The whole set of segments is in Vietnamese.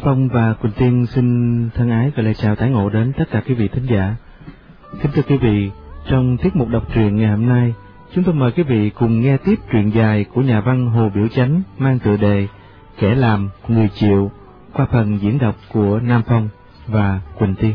Nam Phong và Quỳnh Tiên xin thân ái và lời chào tái ngộ đến tất cả quý vị thính giả. Kính thưa quý vị, trong tiết mục đọc truyện ngày hôm nay, chúng tôi mời quý vị cùng nghe tiếp truyện dài của nhà văn Hồ Biểu Chánh mang tựa đề Kẻ làm, người chịu qua phần diễn đọc của Nam Phong và Quỳnh Tiên.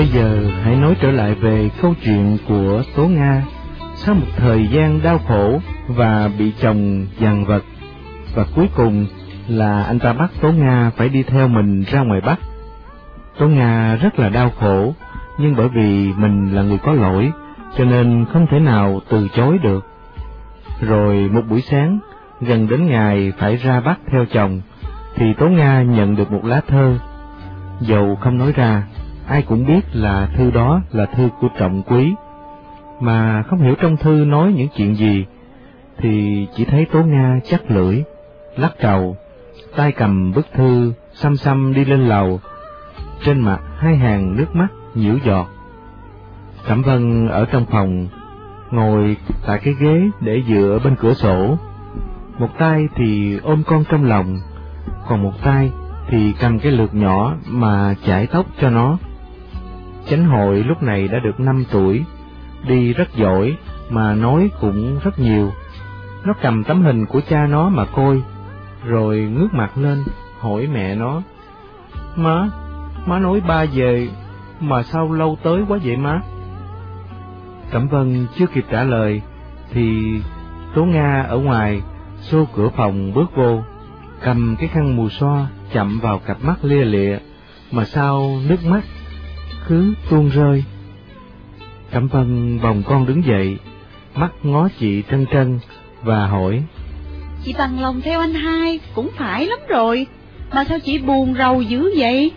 Bây giờ hãy nói trở lại về câu chuyện của Tố Nga sau một thời gian đau khổ và bị chồng dằn vật và cuối cùng là anh ta bắt Tố Nga phải đi theo mình ra ngoài Bắc. Tố Nga rất là đau khổ, nhưng bởi vì mình là người có lỗi, cho nên không thể nào từ chối được. Rồi một buổi sáng, gần đến ngày phải ra Bắc theo chồng, thì Tố Nga nhận được một lá thơ. Dầu không nói ra, ai cũng biết là thư đó là thư của trọng quý, mà không hiểu trong thư nói những chuyện gì, thì chỉ thấy Tố Nga chắc lưỡi, lắc đầu, tay cầm bức thư, xăm xăm đi lên lầu, trên mặt hai hàng nước mắt nhiễu giọt. Cẩm Vân ở trong phòng, ngồi tại cái ghế để dựa bên cửa sổ, một tay thì ôm con trong lòng, còn một tay thì cầm cái lược nhỏ mà chải tóc cho nó. Chánh hội lúc này đã được năm tuổi, đi rất giỏi mà nói cũng rất nhiều. Nó cầm tấm hình của cha nó mà coi, rồi ngước mặt lên hỏi mẹ nó. Má, má nói ba về, mà sao lâu tới quá vậy má? Cẩm Vân chưa kịp trả lời, thì Tố Nga ở ngoài, xô cửa phòng bước vô, cầm cái khăn mù xoa chậm vào cặp mắt lia lịa, mà sao nước mắt cứ tuôn rơi. Cẩm Vân vòng con đứng dậy, mắt ngó chị trân trân và hỏi. Chị bằng lòng theo anh hai cũng phải lắm rồi, mà sao chị buồn rầu dữ vậy?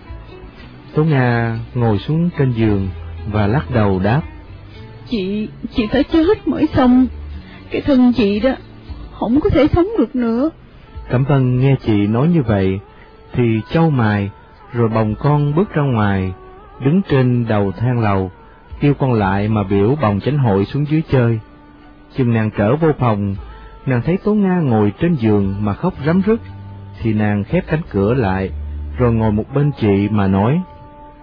Tố Nga ngồi xuống trên giường và lắc đầu đáp. Chị, chị phải chết mới xong, cái thân chị đó không có thể sống được nữa. Cẩm Vân nghe chị nói như vậy, thì châu mài, rồi bồng con bước ra ngoài, đứng trên đầu thang lầu, kêu con lại mà biểu bồng chánh hội xuống dưới chơi. Chừng nàng trở vô phòng, nàng thấy Tố Nga ngồi trên giường mà khóc rắm rứt, thì nàng khép cánh cửa lại, rồi ngồi một bên chị mà nói.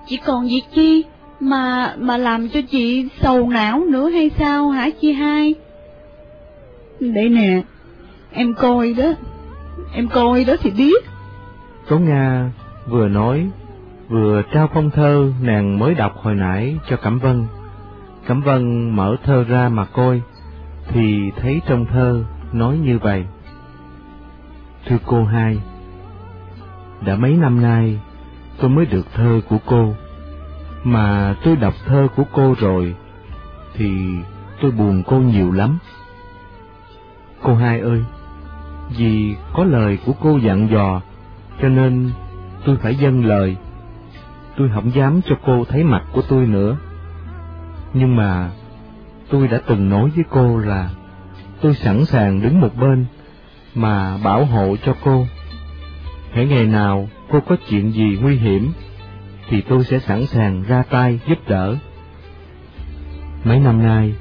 Chị còn việc chi mà mà làm cho chị sầu não nữa hay sao hả chị hai? Đây nè, em coi đó, em coi đó thì biết. Tố Nga vừa nói, vừa trao phong thơ nàng mới đọc hồi nãy cho Cẩm Vân. Cẩm Vân mở thơ ra mà coi, thì thấy trong thơ nói như vậy. Thưa cô hai, đã mấy năm nay tôi mới được thơ của cô, mà tôi đọc thơ của cô rồi, thì tôi buồn cô nhiều lắm. Cô hai ơi, vì có lời của cô dặn dò, cho nên tôi phải dâng lời. Tôi không dám cho cô thấy mặt của tôi nữa. Nhưng mà tôi đã từng nói với cô là tôi sẵn sàng đứng một bên mà bảo hộ cho cô. Hãy ngày nào cô có chuyện gì nguy hiểm, thì tôi sẽ sẵn sàng ra tay giúp đỡ. Mấy năm nay,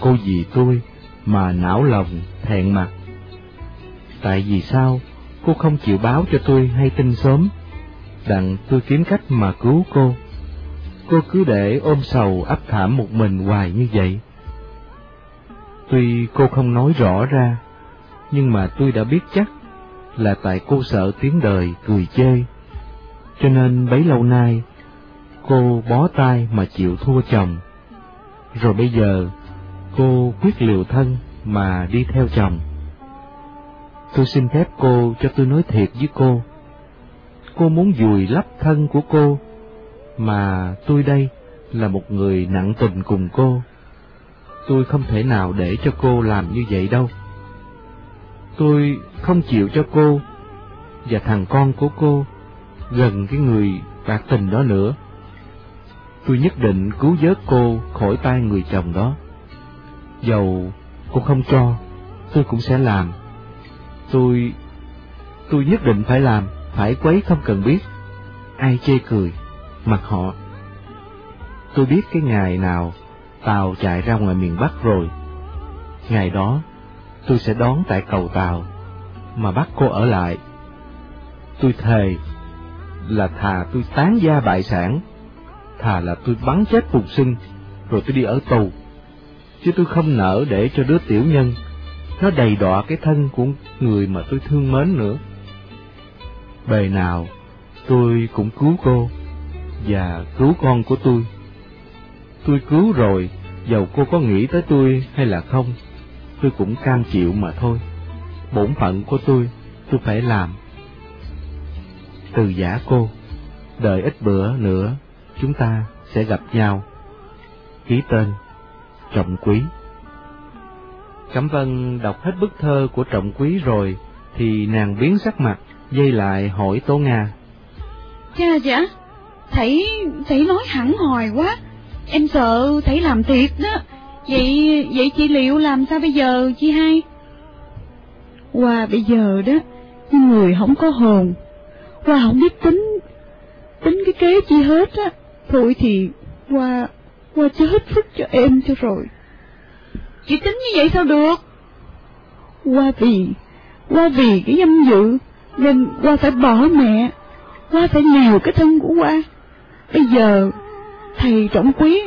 cô vì tôi mà não lòng, thẹn mặt. Tại vì sao cô không chịu báo cho tôi hay tin sớm, đặng tôi kiếm cách mà cứu cô. Cô cứ để ôm sầu ấp thảm một mình hoài như vậy. Tuy cô không nói rõ ra, nhưng mà tôi đã biết chắc là tại cô sợ tiếng đời cười chê. Cho nên bấy lâu nay, cô bó tay mà chịu thua chồng. Rồi bây giờ, cô quyết liều thân mà đi theo chồng. Tôi xin phép cô cho tôi nói thiệt với cô cô muốn dùi lấp thân của cô, mà tôi đây là một người nặng tình cùng cô. Tôi không thể nào để cho cô làm như vậy đâu. Tôi không chịu cho cô và thằng con của cô gần cái người bạc tình đó nữa. Tôi nhất định cứu vớt cô khỏi tay người chồng đó. Dầu cô không cho, tôi cũng sẽ làm. Tôi, tôi nhất định phải làm, phải quấy không cần biết. Ai chê cười, mặt họ. Tôi biết cái ngày nào tàu chạy ra ngoài miền Bắc rồi. Ngày đó, tôi sẽ đón tại cầu tàu, mà bắt cô ở lại. Tôi thề là thà tôi tán gia bại sản, thà là tôi bắn chết phục sinh, rồi tôi đi ở tù. Chứ tôi không nỡ để cho đứa tiểu nhân, nó đầy đọa cái thân của người mà tôi thương mến nữa. Bề nào, tôi cũng cứu cô, và cứu con của tôi. Tôi cứu rồi, dầu cô có nghĩ tới tôi hay là không, tôi cũng cam chịu mà thôi. Bổn phận của tôi, tôi phải làm. Từ giả cô, đợi ít bữa nữa, chúng ta sẽ gặp nhau. Ký tên, Trọng Quý Cẩm Vân đọc hết bức thơ của Trọng Quý rồi, thì nàng biến sắc mặt, dây lại hỏi Tố Nga. Cha dạ, thầy, thầy nói hẳn hòi quá, em sợ thầy làm thiệt đó. Vậy, vậy chị liệu làm sao bây giờ chị hai? Qua bây giờ đó, người không có hồn, qua không biết tính, tính cái kế chi hết á. Thôi thì qua, qua chết phức cho em cho rồi. Chị tính như vậy sao được? Qua vì, qua vì cái danh dự, nên qua phải bỏ mẹ, qua phải nghèo cái thân của qua. Bây giờ, thầy trọng quý,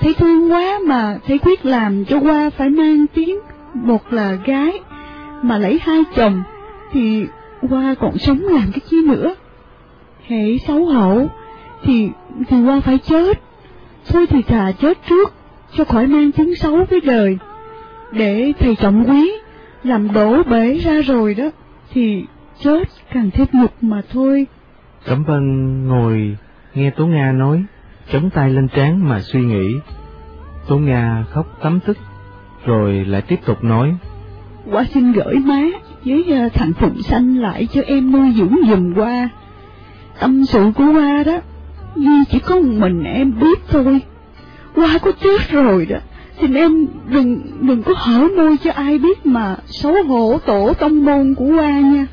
thấy thương quá mà thấy quyết làm cho qua phải mang tiếng, một là gái, mà lấy hai chồng, thì qua còn sống làm cái chi nữa. Hệ xấu hổ, thì, thì qua phải chết. Thôi thì thà chết trước, cho khỏi mang tiếng xấu với đời. Để thầy trọng quý, làm đổ bể ra rồi đó, thì chết càng thêm nhục mà thôi. Cẩm Vân ngồi nghe Tố Nga nói, chống tay lên trán mà suy nghĩ. Tố Nga khóc tấm tức, rồi lại tiếp tục nói. Qua xin gửi má với uh, thằng Phụng Xanh lại cho em nuôi dưỡng dùm qua. Tâm sự của qua đó, Duy chỉ có một mình em biết thôi. Qua có chết rồi đó, thì em đừng đừng có hở môi cho ai biết mà xấu hổ tổ tông môn của qua nha.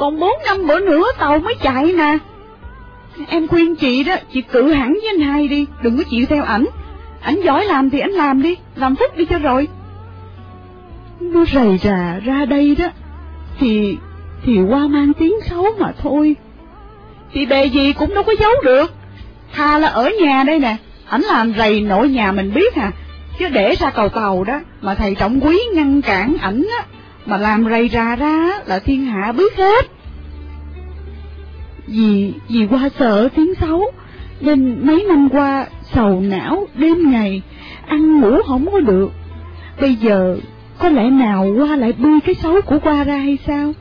Còn bốn năm bữa nữa tàu mới chạy nè. Em khuyên chị đó, chị cự hẳn với anh hai đi, đừng có chịu theo ảnh. Ảnh giỏi làm thì ảnh làm đi, làm phúc đi cho rồi. Nó rầy rà ra đây đó, thì thì qua mang tiếng xấu mà thôi. Thì bề gì cũng đâu có giấu được. Thà là ở nhà đây nè, ảnh làm rầy nội nhà mình biết à, chứ để ra cầu tàu đó, mà thầy trọng quý ngăn cản ảnh á, mà làm rầy rà ra là thiên hạ biết hết. Vì, vì qua sợ tiếng xấu, nên mấy năm qua sầu não đêm ngày, ăn ngủ không có được. Bây giờ, có lẽ nào qua lại bươi cái xấu của qua ra hay sao?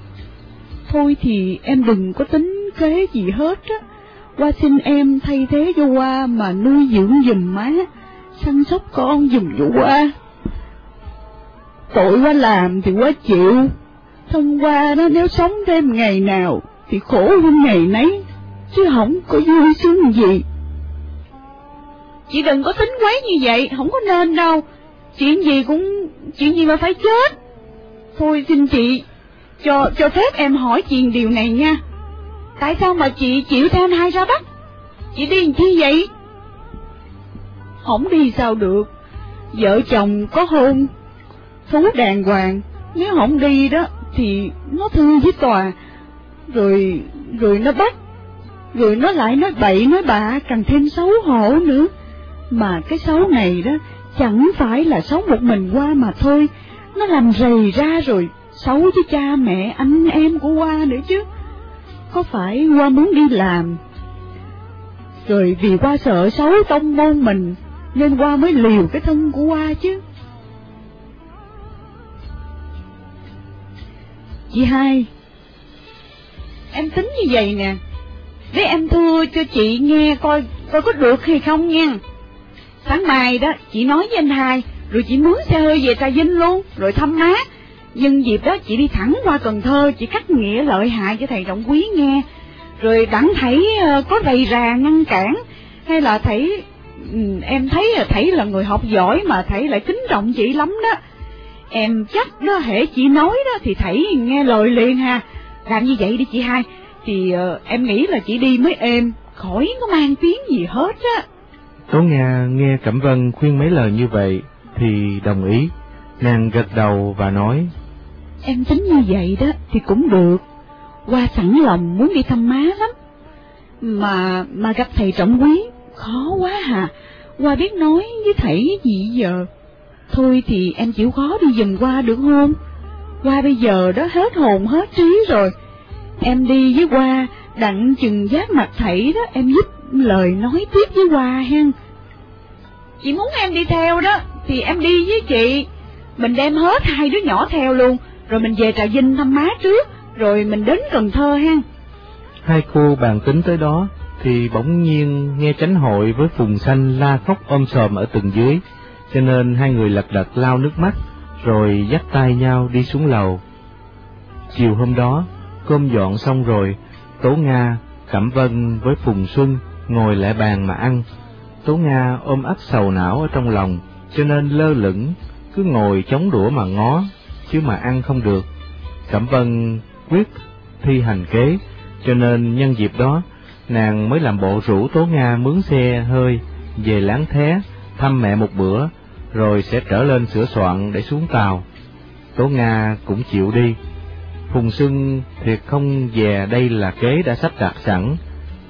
Thôi thì em đừng có tính kế gì hết á. Qua xin em thay thế cho qua mà nuôi dưỡng giùm má, săn sóc con giùm cho qua. Tội quá làm thì quá chịu, thân qua đó nếu sống thêm ngày nào thì khổ hơn ngày nấy, chứ không có vui sướng gì. Chị đừng có tính quấy như vậy, không có nên đâu. Chuyện gì cũng, chuyện gì mà phải chết. Thôi xin chị, cho, cho phép em hỏi chuyện điều này nha. Tại sao mà chị chịu theo anh hai ra bắt Chị đi làm chi vậy? Không đi sao được. Vợ chồng có hôn, phú đàng hoàng. Nếu không đi đó, thì nó thư với tòa. Rồi, rồi nó bắt. Rồi nó lại nói bậy nói bạ, càng thêm xấu hổ nữa. Mà cái xấu này đó, chẳng phải là xấu một mình qua mà thôi. Nó làm rầy ra rồi, xấu với cha mẹ, anh em của qua nữa chứ có phải qua muốn đi làm rồi vì qua sợ xấu tông môn mình nên qua mới liều cái thân của qua chứ chị hai em tính như vậy nè. Để em thưa cho chị nghe coi coi có được hay không nha. Sáng mai đó, chị nói với anh hai, rồi chị mướn xe hơi về Trà Vinh luôn, rồi thăm má. Nhân dịp đó chị đi thẳng qua Cần Thơ, chị cắt nghĩa lợi hại cho thầy trọng quý nghe. Rồi đặng thấy ờ, có đầy rà ngăn cản, hay là thấy ừ, em thấy là thầy là người học giỏi mà thầy lại kính trọng chị lắm đó. Em chắc đó hệ chị nói đó thì thầy nghe lời liền ha. Làm như vậy đi chị hai, thì uh, em nghĩ là chị đi mới êm, khỏi có mang tiếng gì hết á. Tố Nga nghe Cẩm Vân khuyên mấy lời như vậy thì đồng ý, nàng gật đầu và nói Em tính như vậy đó thì cũng được, qua sẵn lòng muốn đi thăm má lắm. Mà mà gặp thầy trọng quý, khó quá hà, qua biết nói với thầy gì giờ. Thôi thì em chịu khó đi dùm qua được không? Qua bây giờ đó hết hồn hết trí rồi. Em đi với qua, đặng chừng giác mặt thảy đó, em giúp lời nói tiếp với qua hen. Chị muốn em đi theo đó, thì em đi với chị. Mình đem hết hai đứa nhỏ theo luôn, rồi mình về Trà Vinh thăm má trước, rồi mình đến Cần Thơ hen. Hai cô bàn tính tới đó, thì bỗng nhiên nghe tránh hội với Phùng Xanh la khóc ôm sòm ở tầng dưới, cho nên hai người lật đật lau nước mắt, rồi dắt tay nhau đi xuống lầu. Chiều hôm đó, cơm dọn xong rồi, Tố Nga, Cẩm Vân với Phùng Xuân ngồi lại bàn mà ăn. Tố Nga ôm ấp sầu não ở trong lòng, cho nên lơ lửng, cứ ngồi chống đũa mà ngó, chứ mà ăn không được. Cẩm Vân quyết thi hành kế, cho nên nhân dịp đó, nàng mới làm bộ rủ Tố Nga mướn xe hơi về láng thé, thăm mẹ một bữa, rồi sẽ trở lên sửa soạn để xuống tàu. Tố Nga cũng chịu đi. Phùng Sưng thiệt không về đây là kế đã sắp đặt sẵn,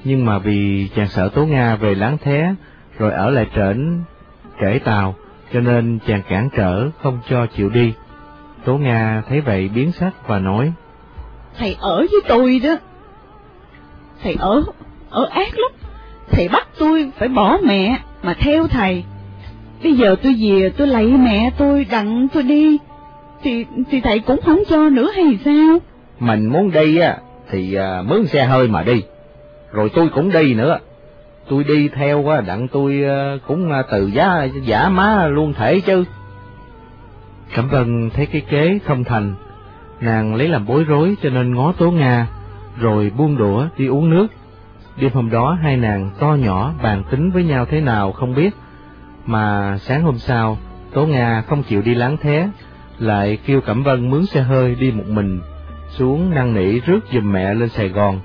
nhưng mà vì chàng sợ Tố Nga về láng thé, rồi ở lại trển kể tàu, cho nên chàng cản trở không cho chịu đi. Tố Nga thấy vậy biến sắc và nói, Thầy ở với tôi đó. Thầy ở, ở ác lắm. Thầy bắt tôi phải bỏ mẹ mà theo thầy. Bây giờ tôi về tôi lạy mẹ tôi đặng tôi đi, thì thì thầy cũng không cho nữa hay sao? Mình muốn đi á, thì à, mướn xe hơi mà đi. Rồi tôi cũng đi nữa. Tôi đi theo á, đặng tôi à, cũng à, từ giá giả má luôn thể chứ. Cẩm Vân thấy cái kế không thành, nàng lấy làm bối rối cho nên ngó Tố Nga, rồi buông đũa đi uống nước. Đêm hôm đó hai nàng to nhỏ bàn tính với nhau thế nào không biết, mà sáng hôm sau Tố Nga không chịu đi láng thế, lại kêu Cẩm Vân mướn xe hơi đi một mình, xuống năn nỉ rước giùm mẹ lên Sài Gòn,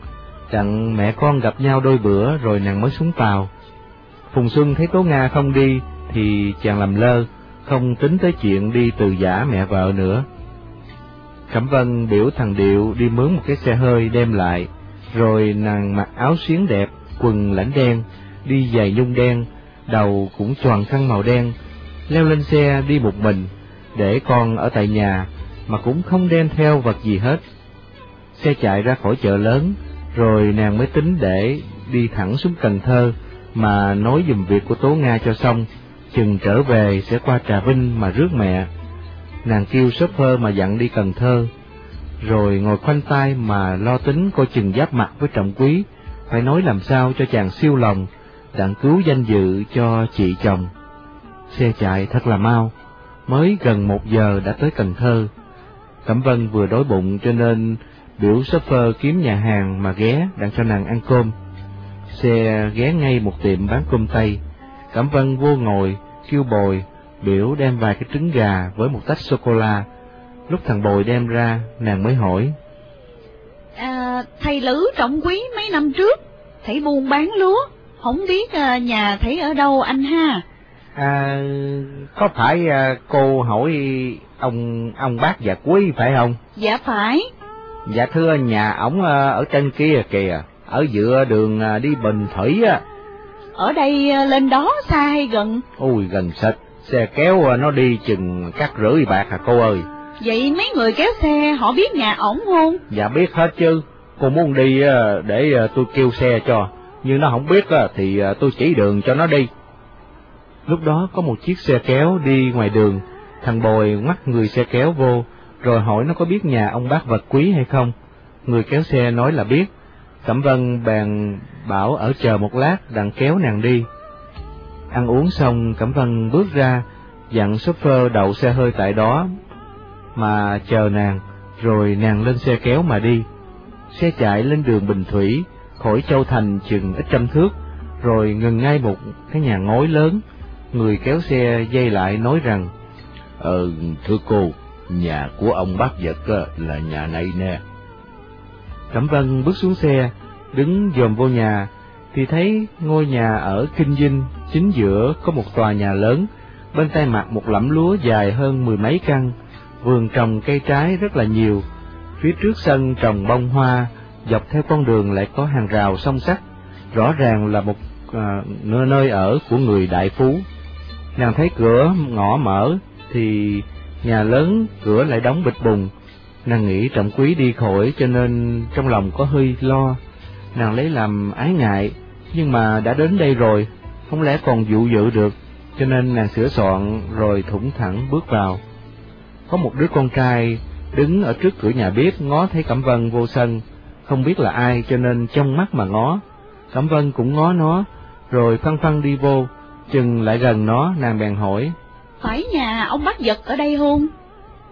đặng mẹ con gặp nhau đôi bữa rồi nàng mới xuống tàu. Phùng Xuân thấy Tố Nga không đi thì chàng làm lơ, không tính tới chuyện đi từ giả mẹ vợ nữa. Cẩm Vân biểu thằng Điệu đi mướn một cái xe hơi đem lại, rồi nàng mặc áo xuyến đẹp, quần lãnh đen, đi giày nhung đen, đầu cũng choàng khăn màu đen, leo lên xe đi một mình, để con ở tại nhà, mà cũng không đem theo vật gì hết. Xe chạy ra khỏi chợ lớn, rồi nàng mới tính để đi thẳng xuống Cần Thơ, mà nói dùm việc của Tố Nga cho xong, chừng trở về sẽ qua Trà Vinh mà rước mẹ. Nàng kêu shopper mà dặn đi Cần Thơ, rồi ngồi khoanh tay mà lo tính coi chừng giáp mặt với trọng quý, phải nói làm sao cho chàng siêu lòng, đặng cứu danh dự cho chị chồng. Xe chạy thật là mau, mới gần một giờ đã tới Cần Thơ. Cẩm Vân vừa đói bụng cho nên biểu shopper kiếm nhà hàng mà ghé đặng cho nàng ăn cơm. Xe ghé ngay một tiệm bán cơm tây. Cẩm Vân vô ngồi, kêu bồi, biểu đem vài cái trứng gà với một tách sô-cô-la. Lúc thằng bồi đem ra, nàng mới hỏi. À, thầy Lữ trọng quý mấy năm trước, thầy buôn bán lúa, không biết à, nhà thầy ở đâu anh ha? À, có phải à, cô hỏi ông ông bác già quý phải không? Dạ phải. Dạ thưa nhà ổng à, ở trên kia kìa, ở giữa đường đi Bình Thủy á. Ở đây lên đó xa hay gần? Ui gần xịt, xe kéo nó đi chừng cắt rưỡi bạc à cô ơi. Vậy mấy người kéo xe họ biết nhà ổng không? Dạ biết hết chứ, cô muốn đi để tôi kêu xe cho, nhưng nó không biết thì à, tôi chỉ đường cho nó đi. Lúc đó có một chiếc xe kéo đi ngoài đường, thằng bồi ngoắt người xe kéo vô, rồi hỏi nó có biết nhà ông bác vật quý hay không. Người kéo xe nói là biết, Cẩm Vân bèn bảo ở chờ một lát đặng kéo nàng đi. Ăn uống xong, Cẩm Vân bước ra, dặn chauffeur đậu xe hơi tại đó mà chờ nàng, rồi nàng lên xe kéo mà đi. Xe chạy lên đường Bình Thủy, khỏi Châu Thành chừng ít trăm thước, rồi ngừng ngay một cái nhà ngói lớn. Người kéo xe dây lại nói rằng, Ờ, thưa cô, nhà của ông bác vật là nhà này nè. Cẩm Vân bước xuống xe, đứng dòm vô nhà, thì thấy ngôi nhà ở Kinh Dinh, chính giữa có một tòa nhà lớn, bên tay mặt một lẫm lúa dài hơn mười mấy căn, vườn trồng cây trái rất là nhiều, phía trước sân trồng bông hoa, dọc theo con đường lại có hàng rào song sắt, rõ ràng là một à, nơi ở của người đại phú. Nàng thấy cửa ngõ mở, thì nhà lớn cửa lại đóng bịch bùng, nàng nghĩ trọng quý đi khỏi cho nên trong lòng có hơi lo, nàng lấy làm ái ngại, nhưng mà đã đến đây rồi, không lẽ còn dụ dự được, cho nên nàng sửa soạn rồi thủng thẳng bước vào. Có một đứa con trai đứng ở trước cửa nhà bếp ngó thấy Cẩm Vân vô sân, không biết là ai cho nên trong mắt mà ngó. Cẩm Vân cũng ngó nó, rồi phăng phăng đi vô, chừng lại gần nó, nàng bèn hỏi. Phải nhà ông bác giật ở đây không?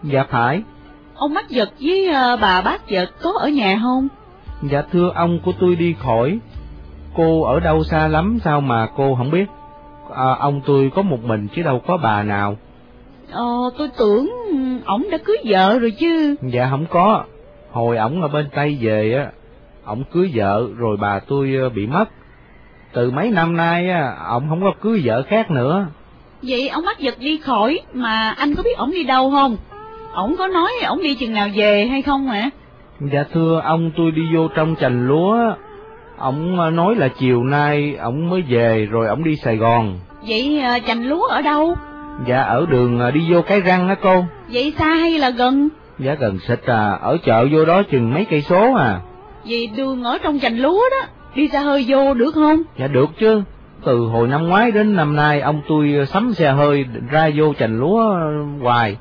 Dạ phải. Ông bác giật với uh, bà bác giật có ở nhà không? Dạ thưa ông của tôi đi khỏi. Cô ở đâu xa lắm sao mà cô không biết? À, ông tôi có một mình chứ đâu có bà nào. Ờ, tôi tưởng ổng đã cưới vợ rồi chứ. Dạ không có. Hồi ổng ở bên Tây về á, ổng cưới vợ rồi bà tôi ờ, bị mất. Từ mấy năm nay á, ổng không có cưới vợ khác nữa. Vậy ông bắt giật đi khỏi, mà anh có biết ổng đi đâu không? Ổng có nói ổng đi chừng nào về hay không hả? Dạ thưa ông tôi đi vô trong chành lúa, ổng ờ, nói là chiều nay ổng mới về rồi ổng đi Sài Gòn. Vậy uh, chành lúa ở đâu? Dạ ở đường ờ, đi vô cái răng á cô. Vậy xa hay là gần? Dạ gần xịt à, ở chợ vô đó chừng mấy cây số à. Vậy đường ở trong chành lúa đó, đi xa hơi vô được không? Dạ được chứ, từ hồi năm ngoái đến năm nay ông tôi sắm xe hơi ra vô chành lúa hoài.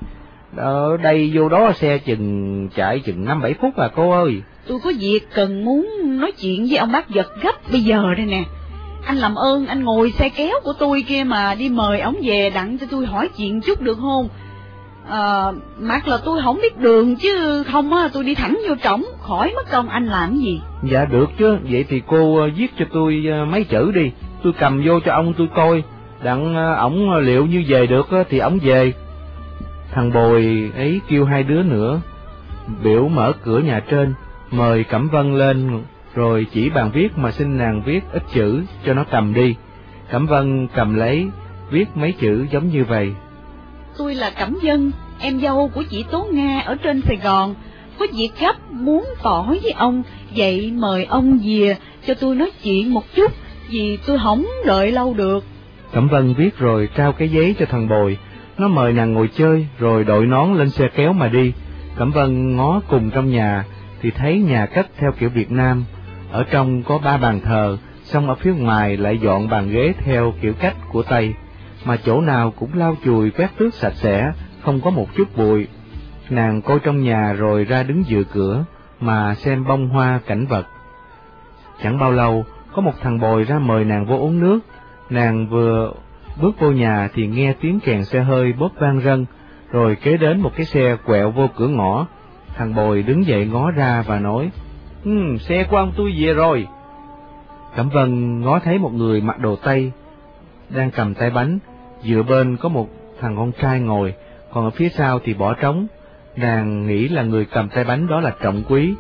Ở đây vô đó xe chừng chạy chừng năm bảy phút à cô ơi. Tôi có việc cần muốn nói chuyện với ông bác giật gấp bây giờ đây nè. Anh làm ơn anh ngồi xe kéo của tôi kia mà đi mời ổng về đặng cho tôi hỏi chuyện chút được không? Ờ, à, mặc là tôi không biết đường chứ không á tôi đi thẳng vô trống khỏi mất công anh làm gì. Dạ được chứ, vậy thì cô ờ, viết cho tôi ờ, mấy chữ đi, tôi cầm vô cho ông tôi coi, đặng ổng liệu như về được thì ổng về. Thằng bồi ấy kêu hai đứa nữa, biểu mở cửa nhà trên, mời Cẩm Vân lên, rồi chỉ bàn viết mà xin nàng viết ít chữ cho nó cầm đi. Cẩm Vân cầm lấy, viết mấy chữ giống như vậy. Tôi là Cẩm dân em dâu của chị Tố Nga ở trên Sài Gòn, có việc gấp muốn tỏ với ông, vậy mời ông về cho tôi nói chuyện một chút, vì tôi không đợi lâu được. Cẩm Vân viết rồi trao cái giấy cho thằng Bồi, nó mời nàng ngồi chơi, rồi đội nón lên xe kéo mà đi. Cẩm Vân ngó cùng trong nhà, thì thấy nhà cách theo kiểu Việt Nam. Ở trong có ba bàn thờ, xong ở phía ngoài lại dọn bàn ghế theo kiểu cách của Tây, mà chỗ nào cũng lau chùi quét tước sạch sẽ, không có một chút bụi. Nàng coi trong nhà rồi ra đứng dựa cửa, mà xem bông hoa cảnh vật. Chẳng bao lâu, có một thằng bồi ra mời nàng vô uống nước. Nàng vừa bước vô nhà thì nghe tiếng kèn xe hơi bóp vang rân, rồi kế đến một cái xe quẹo vô cửa ngõ. Thằng bồi đứng dậy ngó ra và nói, Ừ, xe của ông tôi về rồi. Cẩm Vân ngó thấy một người mặc đồ Tây, đang cầm tay bánh, dựa bên có một thằng con trai ngồi, còn ở phía sau thì bỏ trống. Nàng nghĩ là người cầm tay bánh đó là trọng quý,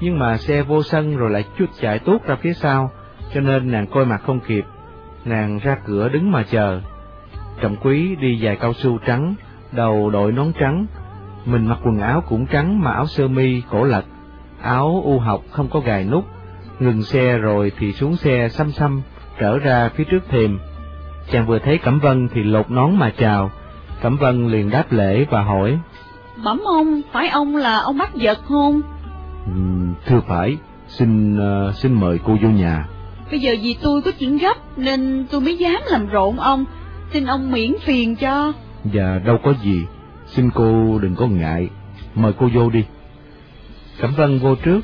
nhưng mà xe vô sân rồi lại chút chạy tốt ra phía sau, cho nên nàng coi mặt không kịp. Nàng ra cửa đứng mà chờ. Trọng quý đi dài cao su trắng, đầu đội nón trắng, mình mặc quần áo cũng trắng mà áo sơ mi cổ lật, áo u học không có gài nút, ngừng xe rồi thì xuống xe xăm xăm, trở ra phía trước thềm. Chàng vừa thấy Cẩm Vân thì lột nón mà chào, Cẩm Vân liền đáp lễ và hỏi. Bẩm ông, phải ông là ông bắt giật không? Ừ, thưa phải, xin uh, xin mời cô vô nhà. Bây giờ vì tôi có chuyện gấp nên tôi mới dám làm rộn ông, xin ông miễn phiền cho. Dạ đâu có gì, xin cô đừng có ngại, mời cô vô đi. Cẩm Vân vô trước,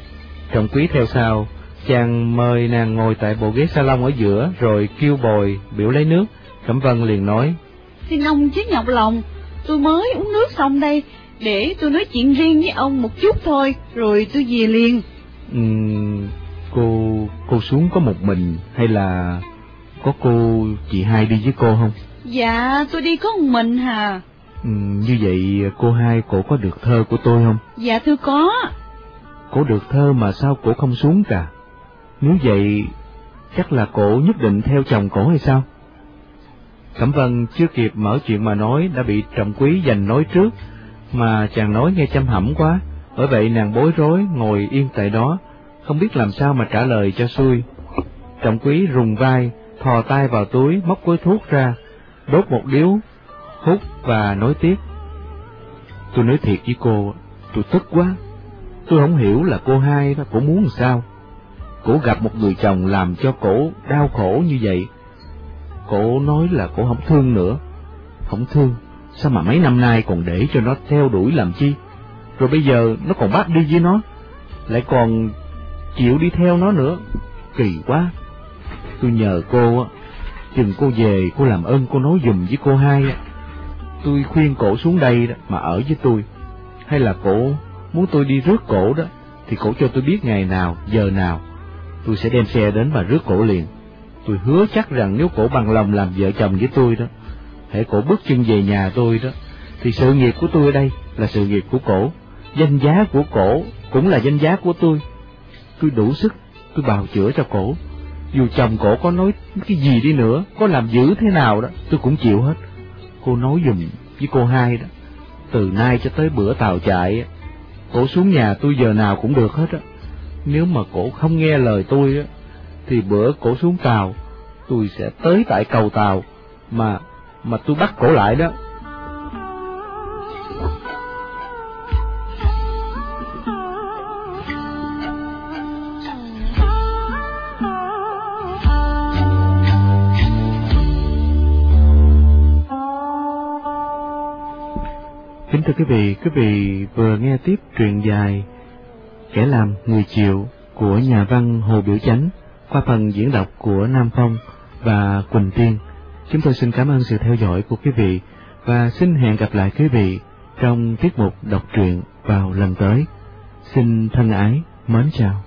Trọng quý theo sau, chàng mời nàng ngồi tại bộ ghế salon ở giữa rồi kêu bồi biểu lấy nước. Cẩm Vân liền nói, Xin ông chứ nhọc lòng, tôi mới uống nước xong đây, để tôi nói chuyện riêng với ông một chút thôi, rồi tôi về liền. um, cô, cô xuống có một mình hay là có cô chị hai đi với cô không? Dạ, tôi đi có một mình hà. Um, như vậy cô hai cổ có được thơ của tôi không? Dạ thưa có. Cổ được thơ mà sao cổ không xuống cả? Nếu vậy, chắc là cổ nhất định theo chồng cổ hay sao? Cẩm Vân chưa kịp mở chuyện mà nói đã bị trọng quý giành nói trước, mà chàng nói nghe chăm hẩm quá, bởi vậy nàng bối rối ngồi yên tại đó, không biết làm sao mà trả lời cho xuôi. Trọng quý rùng vai, thò tay vào túi, móc gói thuốc ra, đốt một điếu, hút và nói tiếp. Tôi nói thiệt với cô, tôi tức quá, tôi không hiểu là cô hai đó, cổ muốn làm sao. Cổ gặp một người chồng làm cho cổ đau khổ như vậy, cổ nói là cổ không thương nữa. Không thương, sao mà mấy năm nay còn để cho nó theo đuổi làm chi? Rồi bây giờ nó còn bắt đi với nó, lại còn chịu đi theo nó nữa. Kỳ quá. Tôi nhờ cô á, chừng cô về cô làm ơn cô nói dùm với cô hai á. Tôi khuyên cổ xuống đây đó, mà ở với tôi. Hay là cổ muốn tôi đi rước cổ đó, thì cổ cho tôi biết ngày nào, giờ nào. Tôi sẽ đem xe đến và rước cổ liền. Tôi hứa chắc rằng nếu cổ bằng lòng làm vợ chồng với tôi đó, hãy cổ bước chân về nhà tôi đó, thì sự nghiệp của tôi ở đây là sự nghiệp của cổ, danh giá của cổ cũng là danh giá của tôi. Tôi đủ sức, tôi bào chữa cho cổ. Dù chồng cổ có nói cái gì đi nữa, có làm dữ thế nào đó, tôi cũng chịu hết. Cô nói dùm với cô hai đó, từ nay cho tới bữa tàu chạy, cổ xuống nhà tôi giờ nào cũng được hết á. Nếu mà cổ không nghe lời tôi á, thì bữa cổ xuống tàu, tôi sẽ tới tại cầu tàu, mà mà tôi bắt cổ lại đó. Kính thưa quý vị, quý vị vừa nghe tiếp truyện dài Kẻ làm người chịu của nhà văn Hồ Biểu Chánh qua phần diễn đọc của Nam Phong và Quỳnh Tiên. Chúng tôi xin cảm ơn sự theo dõi của quý vị và xin hẹn gặp lại quý vị trong tiết mục đọc truyện vào lần tới. Xin thân ái, mến chào.